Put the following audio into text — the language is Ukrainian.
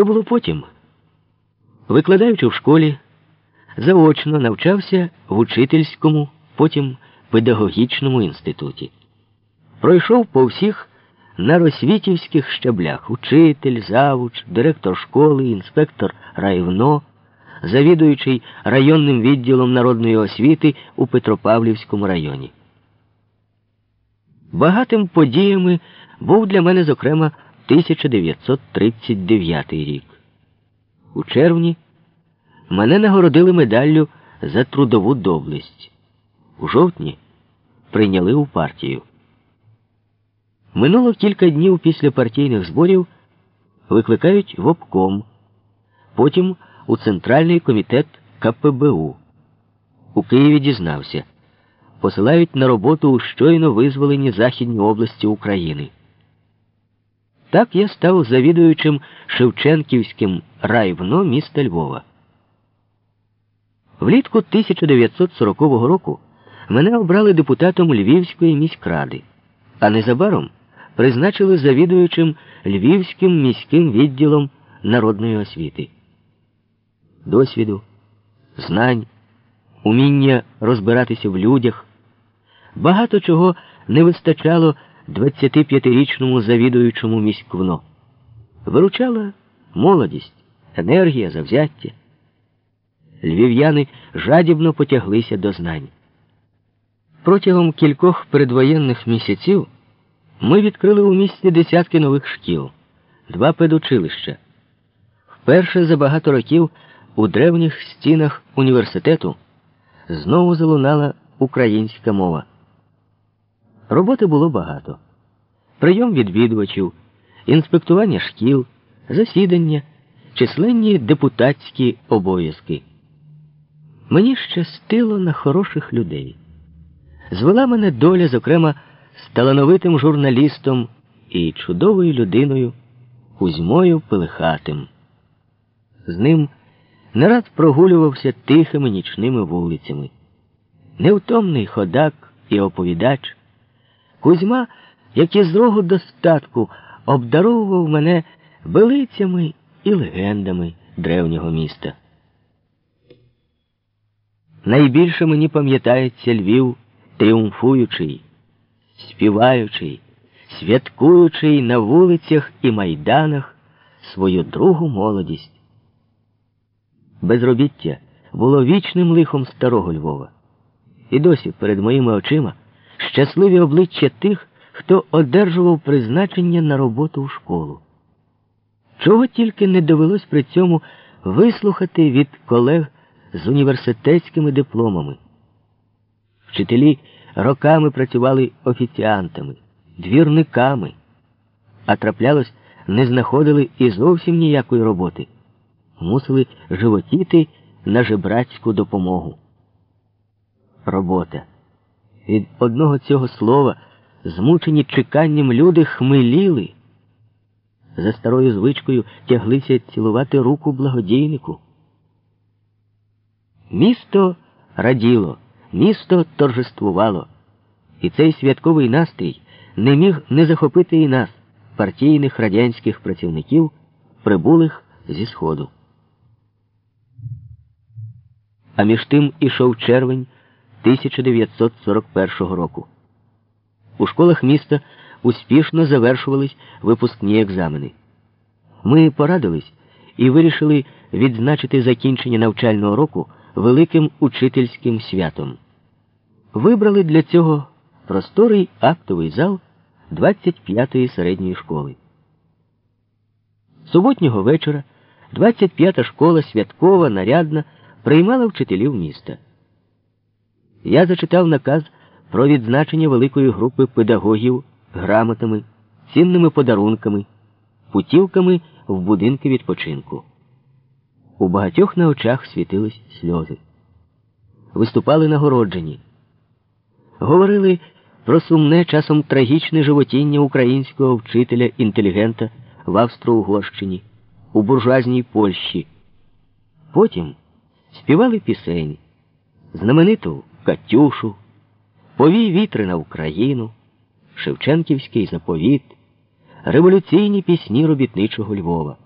Що було потім? Викладаючи в школі, заочно навчався в учительському, потім педагогічному інституті. Пройшов по всіх наросвітівських щаблях учитель, завуч, директор школи, інспектор райвно, завідуючий районним відділом народної освіти у Петропавлівському районі. Багатим подіями був для мене, зокрема, 1939 рік. У червні мене нагородили медаллю за трудову доблесть. У жовтні прийняли у партію. Минуло кілька днів після партійних зборів викликають в обком, потім у Центральний комітет КПБУ. У Києві дізнався. Посилають на роботу у щойно визволені Західні області України. Так я став завідуючим Шевченківським райвно міста Львова. Влітку 1940 року мене обрали депутатом Львівської міськради, а незабаром призначили завідуючим Львівським міським відділом народної освіти. Досвіду, знань, уміння розбиратися в людях. Багато чого не вистачало 25-річному завідуючому міськвно. Виручала молодість, енергія, завзяття. Львів'яни жадібно потяглися до знань. Протягом кількох передвоєнних місяців ми відкрили у місті десятки нових шкіл, два педучилища. Вперше за багато років у древніх стінах університету знову залунала українська мова. Роботи було багато: прийом відвідувачів, інспектування шкіл, засідання, численні депутатські обов'язки. Мені щастило на хороших людей. Звела мене доля, зокрема, з талановитим журналістом і чудовою людиною Кузьмою Пилихатим. З ним не раз прогулювався тихими нічними вулицями. Невтомний ходак і оповідач. Кузьма, як із рогу достатку, обдаровував мене велицями і легендами древнього міста. Найбільше мені пам'ятається Львів тріумфуючий, співаючий, святкуючий на вулицях і майданах свою другу молодість. Безробіття було вічним лихом старого Львова. І досі перед моїми очима щасливі обличчя тих, хто одержував призначення на роботу в школу. Чого тільки не довелось при цьому вислухати від колег з університетськими дипломами. Вчителі роками працювали офіціантами, двірниками, а траплялось, не знаходили і зовсім ніякої роботи, мусили животіти на жебрацьку допомогу. Робота. Від одного цього слова, змучені чеканням люди хмеліли. За старою звичкою тяглися цілувати руку благодійнику. Місто раділо, місто торжествувало, і цей святковий настрій не міг не захопити і нас, партійних радянських працівників, прибулих зі Сходу. А між тим ішов червень 1941 року. У школах міста успішно завершувались випускні екзамени. Ми порадились і вирішили відзначити закінчення навчального року великим учительським святом. Вибрали для цього просторий актовий зал 25-ї середньої школи. Суботнього вечора 25-та школа святкова, нарядна, приймала вчителів міста. Я зачитав наказ про відзначення великої групи педагогів грамотами, цінними подарунками, путівками в будинки відпочинку. У багатьох на очах світились сльози. Виступали нагороджені. Говорили про сумне часом трагічне животіння українського вчителя інтелігента в Австро-Угорщині, у буржуазній Польщі. Потім співали пісень, знамениту Катюшу, Повій вітри на Україну, Шевченківський заповіт, революційні пісні робітничого Львова.